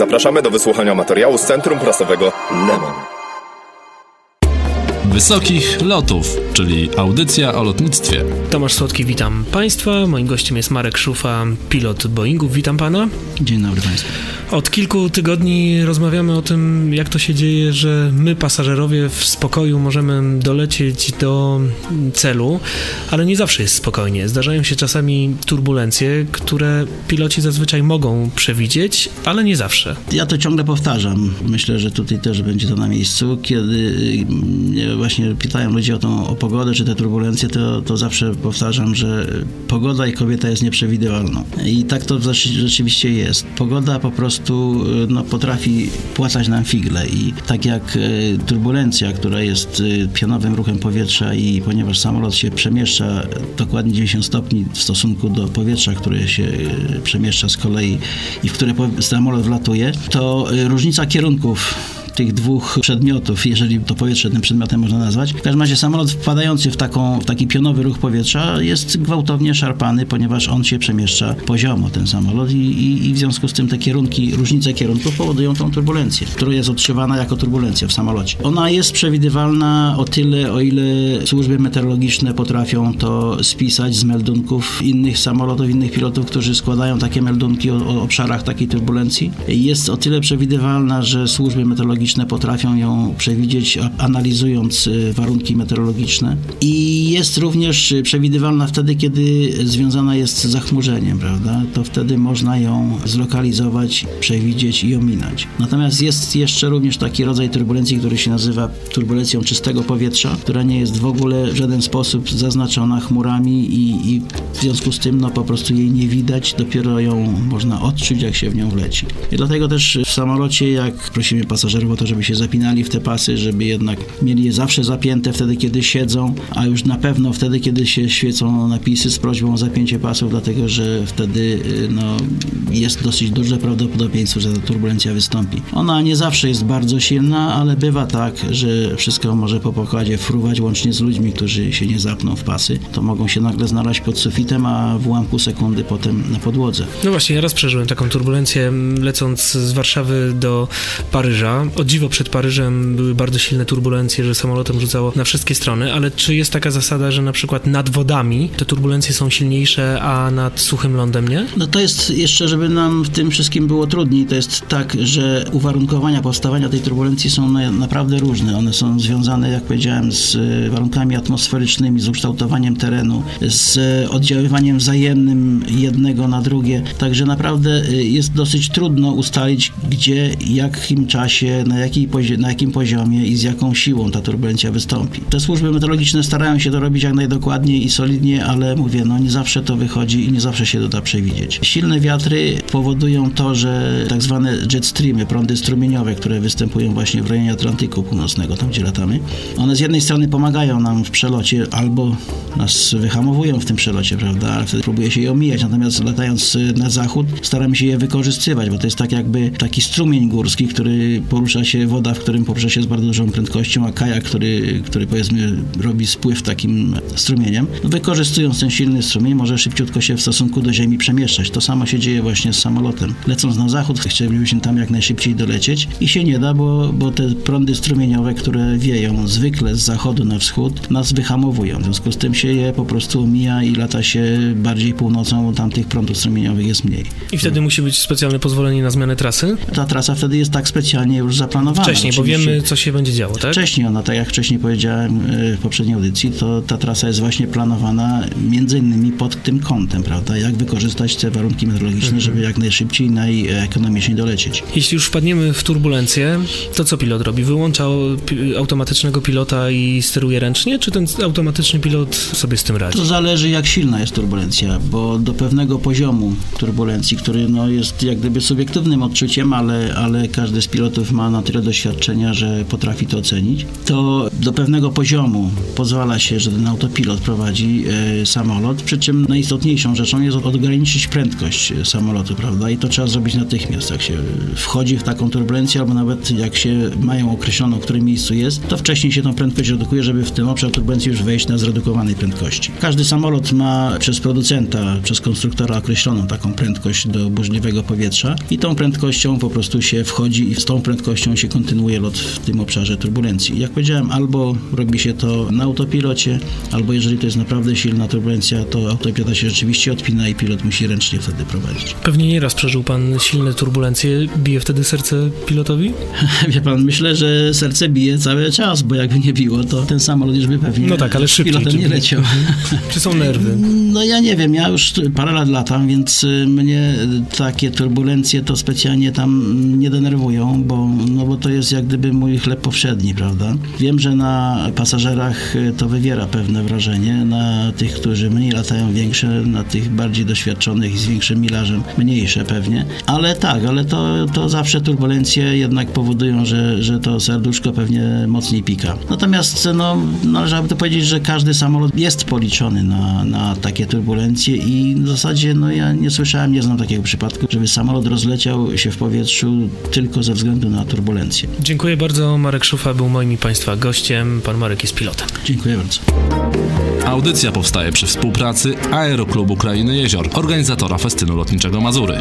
Zapraszamy do wysłuchania materiału z Centrum Prasowego Lemon. Wysokich Lotów, czyli audycja o lotnictwie. Tomasz Słodki, witam Państwa. Moim gościem jest Marek Szufa, pilot Boeingów. Witam Pana. Dzień dobry Państwu. Od kilku tygodni rozmawiamy o tym, jak to się dzieje, że my, pasażerowie, w spokoju możemy dolecieć do celu, ale nie zawsze jest spokojnie. Zdarzają się czasami turbulencje, które piloci zazwyczaj mogą przewidzieć, ale nie zawsze. Ja to ciągle powtarzam. Myślę, że tutaj też będzie to na miejscu. Kiedy mnie właśnie pytają ludzie o tą o pogodę czy te turbulencje, to, to zawsze powtarzam, że pogoda i kobieta jest nieprzewidywalna. I tak to rzeczywiście jest. Pogoda po prostu no, potrafi płacać nam figle. I tak jak e, turbulencja, która jest e, pionowym ruchem powietrza i ponieważ samolot się przemieszcza dokładnie 90 stopni w stosunku do powietrza, które się e, przemieszcza z kolei i w które samolot wlatuje, to różnica kierunków tych dwóch przedmiotów, jeżeli to powietrze tym przedmiotem można nazwać. W każdym razie samolot wpadający w, taką, w taki pionowy ruch powietrza jest gwałtownie szarpany, ponieważ on się przemieszcza poziomo, ten samolot i, i, i w związku z tym te kierunki, różnice kierunków powodują tą turbulencję, która jest odczuwana jako turbulencja w samolocie. Ona jest przewidywalna o tyle, o ile służby meteorologiczne potrafią to spisać z meldunków innych samolotów, innych pilotów, którzy składają takie meldunki o, o obszarach takiej turbulencji. Jest o tyle przewidywalna, że służby meteorologiczne potrafią ją przewidzieć, analizując y, warunki meteorologiczne. I jest również przewidywalna wtedy, kiedy związana jest z zachmurzeniem, prawda? To wtedy można ją zlokalizować, przewidzieć i ominąć. Natomiast jest jeszcze również taki rodzaj turbulencji, który się nazywa turbulencją czystego powietrza, która nie jest w ogóle w żaden sposób zaznaczona chmurami i, i w związku z tym no, po prostu jej nie widać, dopiero ją można odczuć, jak się w nią wleci. I dlatego też w samolocie, jak prosimy pasażerów o to, żeby się zapinali w te pasy, żeby jednak mieli je zawsze zapięte wtedy, kiedy siedzą, a już na pewno wtedy, kiedy się świecą napisy z prośbą o zapięcie pasów, dlatego że wtedy y, no, jest dosyć duże prawdopodobieństwo, że ta turbulencja wystąpi. Ona nie zawsze jest bardzo silna, ale bywa tak, że wszystko może po pokładzie fruwać, łącznie z ludźmi, którzy się nie zapną w pasy. To mogą się nagle znaleźć pod sufitem, a w ułamku sekundy potem na podłodze. No właśnie, ja raz przeżyłem taką turbulencję lecąc z Warszawy do Paryża o dziwo przed Paryżem były bardzo silne turbulencje, że samolotem rzucało na wszystkie strony, ale czy jest taka zasada, że na przykład nad wodami te turbulencje są silniejsze, a nad suchym lądem nie? No to jest jeszcze, żeby nam w tym wszystkim było trudniej, to jest tak, że uwarunkowania powstawania tej turbulencji są naprawdę różne. One są związane, jak powiedziałem, z e, warunkami atmosferycznymi, z ukształtowaniem terenu, z oddziaływaniem wzajemnym jednego na drugie. Także naprawdę e, jest dosyć trudno ustalić, gdzie, jakim czasie, na, jakiej, na jakim poziomie i z jaką siłą ta turbulencja wystąpi. Te służby meteorologiczne starają się to robić jak najdokładniej i solidnie, ale mówię, no nie zawsze to wychodzi i nie zawsze się to da przewidzieć. Silne wiatry powodują to, że tak zwane jetstreamy, prądy strumieniowe, które występują właśnie w rejonie Atlantyku Północnego, tam gdzie latamy, one z jednej strony pomagają nam w przelocie albo nas wyhamowują w tym przelocie, prawda, ale wtedy próbuje się je omijać, natomiast latając na zachód staramy się je wykorzystywać, bo to jest tak jakby taki strumień górski, który porusza się woda, w którym porusza się z bardzo dużą prędkością, a kajak, który, który powiedzmy robi spływ takim strumieniem, no wykorzystując ten silny strumień, może szybciutko się w stosunku do ziemi przemieszczać. To samo się dzieje właśnie z samolotem. Lecąc na zachód, chcielibyśmy tam jak najszybciej dolecieć i się nie da, bo, bo te prądy strumieniowe, które wieją zwykle z zachodu na wschód, nas wyhamowują. W związku z tym się je po prostu omija i lata się bardziej północą, bo tam tych prądów strumieniowych jest mniej. I wtedy musi być specjalne pozwolenie na zmianę trasy? Ta trasa wtedy jest tak specjalnie już zaplanowana. Wcześniej, bo wiemy, co się będzie działo, tak? Wcześniej ona, tak jak wcześniej powiedziałem e, w poprzedniej audycji, to ta trasa jest właśnie planowana między innymi pod tym kątem, prawda? Jak wykorzystać te warunki meteorologiczne, mhm. żeby jak najszybciej, najekonomiczniej dolecieć. Jeśli już wpadniemy w turbulencję, to co pilot robi? Wyłącza automatycznego pilota i steruje ręcznie, czy ten automatyczny pilot sobie z tym radzi? To zależy, jak silna jest turbulencja, bo do pewnego poziomu turbulencji, który no, jest jak gdyby subiektywnym odczuciem, ale, ale każdy z pilotów ma na tyle doświadczenia, że potrafi to ocenić, to do pewnego poziomu pozwala się, że ten autopilot prowadzi e, samolot, przy czym najistotniejszą rzeczą jest ograniczyć prędkość e, samolotu, prawda? I to trzeba zrobić natychmiast, jak się wchodzi w taką turbulencję, albo nawet jak się mają określoną, w którym miejscu jest, to wcześniej się tą prędkość redukuje, żeby w tym obszar turbulencji już wejść na zredukowanej prędkości. Każdy samolot ma przez producenta, przez konstruktora określoną taką prędkość do burzliwego powietrza i tą prędkością po prostu się wchodzi i z tą prędkością się kontynuuje lot w tym obszarze turbulencji. Jak powiedziałem, albo robi się to na autopilocie, albo jeżeli to jest naprawdę silna turbulencja, to autopilota się rzeczywiście odpina i pilot musi ręcznie wtedy prowadzić. Pewnie nieraz przeżył pan silne turbulencje. Bije wtedy serce pilotowi? Wie pan, myślę, że serce bije cały czas, bo jakby nie biło, to ten samolot już by pewnie No tak, ale szybciej, pilotem nie leciał. Czy są nerwy? No ja nie wiem, ja już parę lat latam, więc y, mnie takie turbulencje to specjalnie tam nie denerwują, bo, no bo to jest jak gdyby mój chleb powszedni, prawda? Wiem, że na pasażerach y, to wywiera pewne wrażenie, na tych, którzy mniej latają większe, na tych bardziej doświadczonych i z większym milażem mniejsze pewnie, ale tak, ale to, to zawsze turbulencje jednak powodują, że, że to serduszko pewnie mocniej pika. Natomiast no, należałoby to powiedzieć, że każdy samolot jest policzony na, na takie turbulencje i w zasadzie no, ja nie słyszałem, nie znam takiego przypadku, żeby samolot rozleciał się w powietrzu tylko ze względu na turbulencję. Dziękuję bardzo. Marek Szufa był moim i Państwa gościem. Pan Marek jest pilotem. Dziękuję bardzo. Audycja powstaje przy współpracy Aeroklubu Krainy Jezior, organizatora festynu lotniczego Mazury.